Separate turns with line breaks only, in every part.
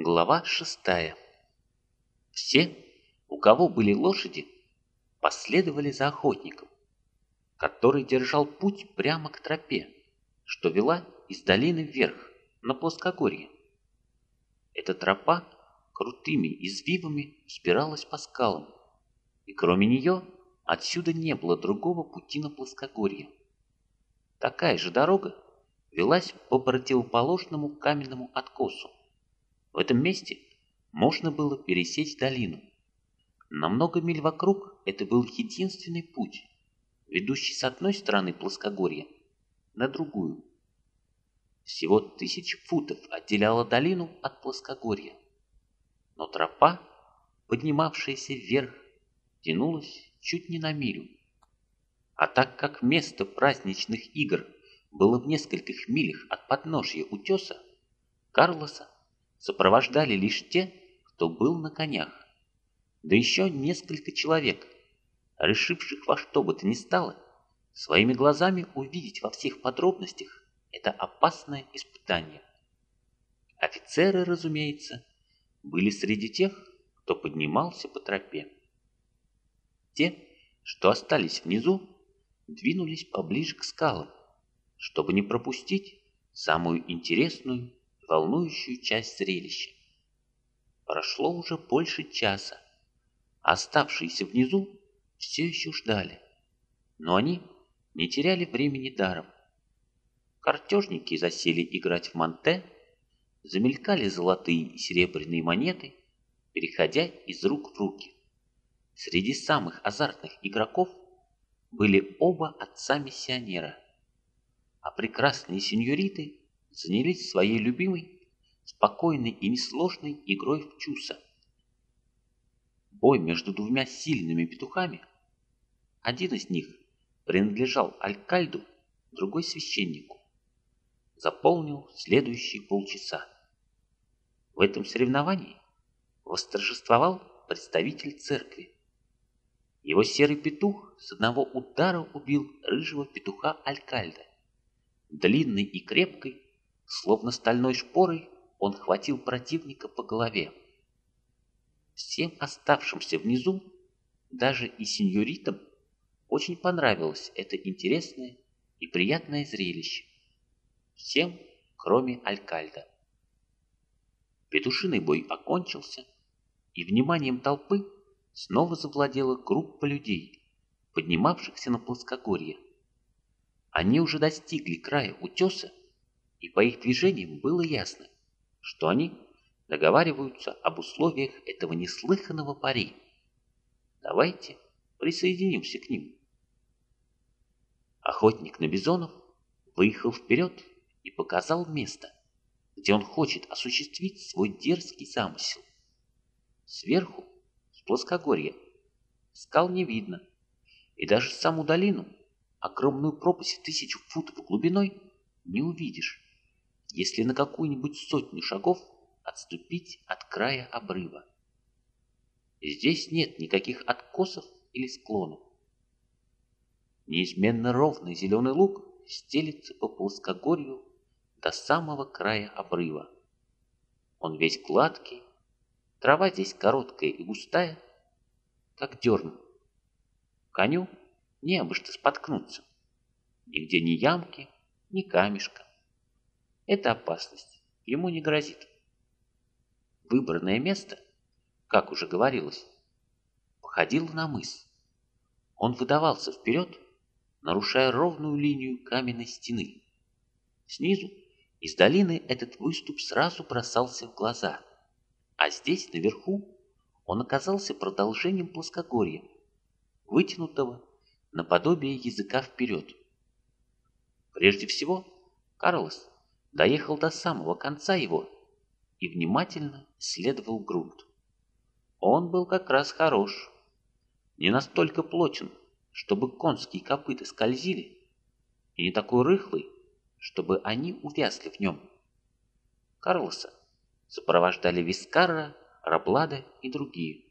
Глава шестая. Все, у кого были лошади, последовали за охотником, который держал путь прямо к тропе, что вела из долины вверх, на плоскогорье. Эта тропа крутыми извивами спиралась по скалам, и кроме нее отсюда не было другого пути на плоскогорье. Такая же дорога велась по противоположному каменному откосу. В этом месте можно было пересечь долину. На много миль вокруг это был единственный путь, ведущий с одной стороны плоскогорья на другую. Всего тысячи футов отделяла долину от плоскогорья. Но тропа, поднимавшаяся вверх, тянулась чуть не на милю. А так как место праздничных игр было в нескольких милях от подножья утеса, Карлоса сопровождали лишь те, кто был на конях. Да еще несколько человек, решивших во что бы то ни стало, своими глазами увидеть во всех подробностях это опасное испытание. Офицеры, разумеется, были среди тех, кто поднимался по тропе. Те, что остались внизу, двинулись поближе к скалам, чтобы не пропустить самую интересную волнующую часть зрелища. Прошло уже больше часа, оставшиеся внизу все еще ждали, но они не теряли времени даром. Картежники засели играть в манте, замелькали золотые и серебряные монеты, переходя из рук в руки. Среди самых азартных игроков были оба отца-миссионера – а прекрасные сеньориты занялись своей любимой, спокойной и несложной игрой в чуса. Бой между двумя сильными петухами, один из них принадлежал алькальду, другой священнику, заполнил следующие полчаса. В этом соревновании восторжествовал представитель церкви. Его серый петух с одного удара убил рыжего петуха Алькальда. Длинной и крепкой, словно стальной шпорой, он хватил противника по голове. Всем оставшимся внизу, даже и сеньоритам, очень понравилось это интересное и приятное зрелище. Всем, кроме Алькальда. Петушиный бой окончился, и вниманием толпы снова завладела группа людей, поднимавшихся на плоскогорье. Они уже достигли края утеса, и по их движениям было ясно, что они договариваются об условиях этого неслыханного пари. Давайте присоединимся к ним. Охотник на бизонов выехал вперед и показал место, где он хочет осуществить свой дерзкий замысел. Сверху, с плоскогорья, скал не видно, и даже саму долину огромную пропасть в тысячу футов глубиной не увидишь, если на какую-нибудь сотню шагов отступить от края обрыва. Здесь нет никаких откосов или склонов. Неизменно ровный зеленый луг стелится по плоскогорью до самого края обрыва. Он весь гладкий, трава здесь короткая и густая, как дерн. Коню не обо что споткнуться. Нигде ни ямки, ни камешка. Эта опасность ему не грозит. Выбранное место, как уже говорилось, походило на мыс. Он выдавался вперед, нарушая ровную линию каменной стены. Снизу, из долины, этот выступ сразу бросался в глаза, а здесь, наверху, он оказался продолжением плоскогорья, вытянутого наподобие языка вперед. Прежде всего, Карлос доехал до самого конца его и внимательно исследовал грунт. Он был как раз хорош, не настолько плотен, чтобы конские копыта скользили, и не такой рыхлый, чтобы они увязли в нем. Карлоса сопровождали Вискарра, Раблада и другие.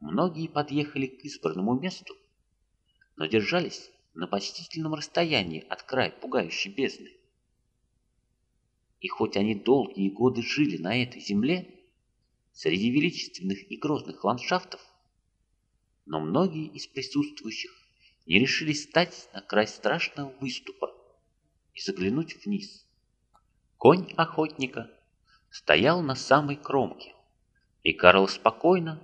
Многие подъехали к избранному месту но держались на почтительном расстоянии от края пугающей бездны. И хоть они долгие годы жили на этой земле, среди величественных и грозных ландшафтов, но многие из присутствующих не решились стать на край страшного выступа и заглянуть вниз. Конь охотника стоял на самой кромке, и Карл спокойно,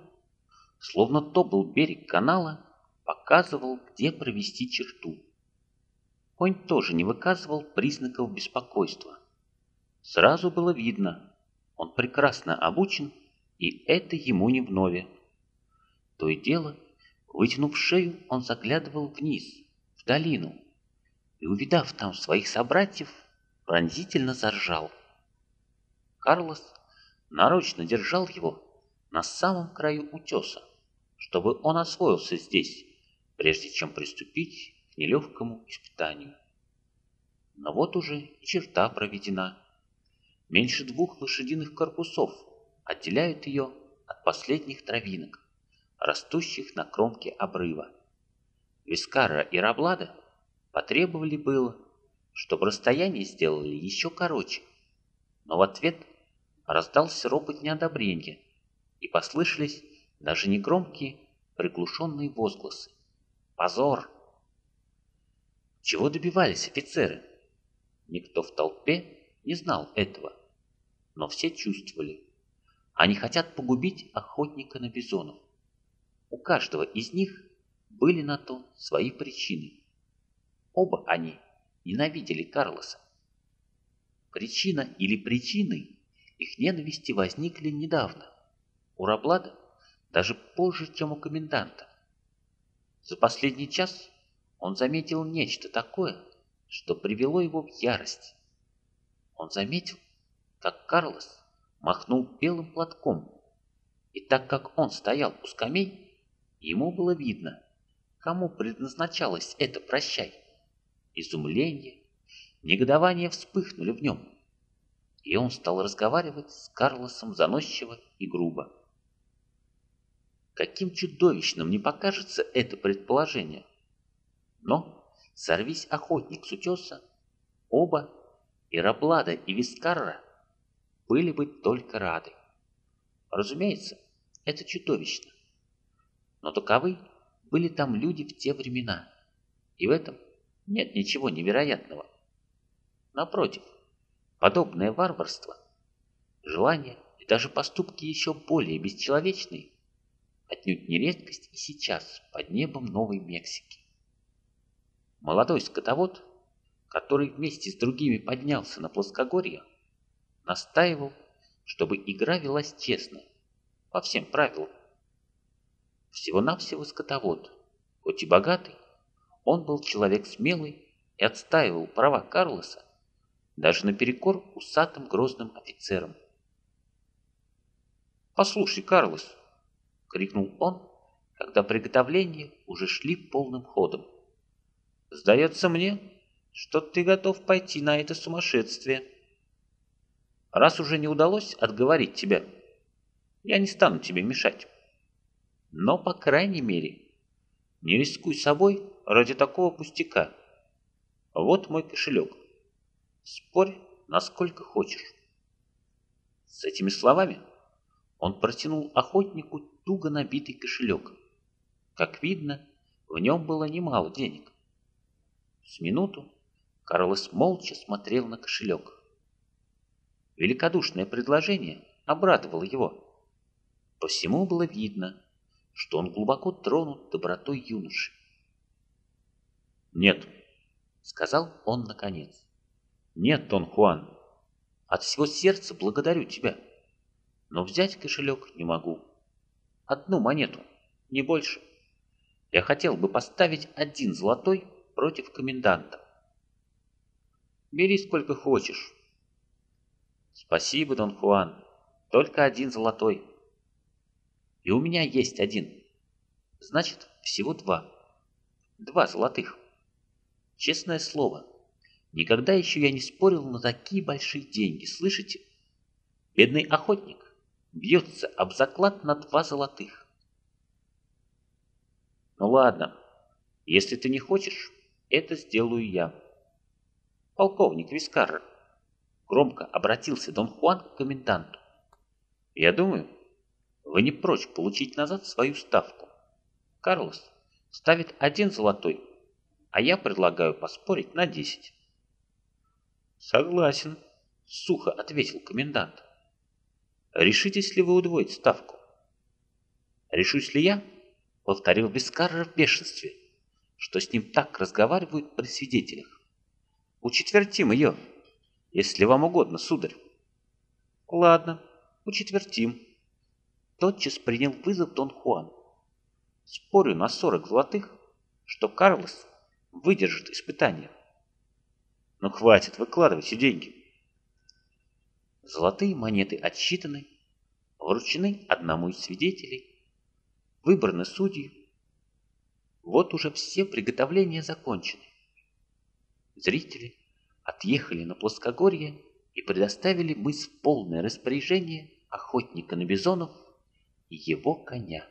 словно то был берег канала, показывал, где провести черту. Конь тоже не выказывал признаков беспокойства. Сразу было видно, он прекрасно обучен, и это ему не вновь. То и дело, вытянув шею, он заглядывал вниз, в долину, и, увидав там своих собратьев, пронзительно заржал. Карлос нарочно держал его на самом краю утеса, чтобы он освоился здесь, прежде чем приступить к нелегкому испытанию. Но вот уже черта проведена. Меньше двух лошадиных корпусов отделяют ее от последних травинок, растущих на кромке обрыва. Вискара и Раблада потребовали было, чтобы расстояние сделали еще короче, но в ответ раздался ропот неодобрения, и послышались даже негромкие приглушенные возгласы. «Позор!» Чего добивались офицеры? Никто в толпе не знал этого, но все чувствовали. Они хотят погубить охотника на бизонов. У каждого из них были на то свои причины. Оба они ненавидели Карлоса. Причина или причины их ненависти возникли недавно. У Раблада даже позже, чем у коменданта. За последний час он заметил нечто такое, что привело его в ярость. Он заметил, как Карлос махнул белым платком, и так как он стоял у скамей, ему было видно, кому предназначалось это «прощай». Изумление, негодование вспыхнули в нем, и он стал разговаривать с Карлосом заносчиво и грубо. Каким чудовищным не покажется это предположение. Но, сорвись охотник с утеса, оба, и Раблада, и Вискарра, были бы только рады. Разумеется, это чудовищно. Но таковы были там люди в те времена, и в этом нет ничего невероятного. Напротив, подобное варварство, желания и даже поступки еще более бесчеловечные отнюдь не редкость и сейчас под небом Новой Мексики. Молодой скотовод, который вместе с другими поднялся на плоскогорье, настаивал, чтобы игра велась честно, по всем правилам. Всего-навсего скотовод, хоть и богатый, он был человек смелый и отстаивал права Карлоса даже наперекор усатым грозным офицерам. «Послушай, Карлос!» крикнул он, когда приготовления уже шли полным ходом. «Сдается мне, что ты готов пойти на это сумасшествие. Раз уже не удалось отговорить тебя, я не стану тебе мешать. Но, по крайней мере, не рискуй собой ради такого пустяка. Вот мой кошелек. Спорь, насколько хочешь». С этими словами он протянул охотнику туго набитый кошелек. Как видно, в нем было немало денег. С минуту Карлос молча смотрел на кошелек. Великодушное предложение обрадовало его. По всему было видно, что он глубоко тронут добротой юноши. «Нет», — сказал он наконец. «Нет, Дон Хуан, от всего сердца благодарю тебя» но взять кошелек не могу. Одну монету, не больше. Я хотел бы поставить один золотой против коменданта. Бери сколько хочешь. Спасибо, Дон Хуан. Только один золотой. И у меня есть один. Значит, всего два. Два золотых. Честное слово, никогда еще я не спорил на такие большие деньги, слышите? Бедный охотник бьется об заклад на два золотых. Ну ладно, если ты не хочешь, это сделаю я. Полковник Вискарра, Громко обратился Дон Хуан к коменданту. Я думаю, вы не прочь получить назад свою ставку. Карлос ставит один золотой, а я предлагаю поспорить на десять. Согласен, сухо ответил комендант. Решитесь ли вы удвоить ставку? Решусь ли я? Повторил Бескарра в бешенстве, что с ним так разговаривают при свидетелях. Учетвертим ее, если вам угодно, сударь. Ладно, учетвертим. Тотчас принял вызов Дон Хуан. Спорю на сорок золотых, что Карлос выдержит испытание. Ну хватит, выкладывайте деньги. Золотые монеты отсчитаны, вручены одному из свидетелей, выбраны судьи. Вот уже все приготовления закончены. Зрители отъехали на плоскогорье и предоставили мыс в полное распоряжение охотника на бизонов и его коня.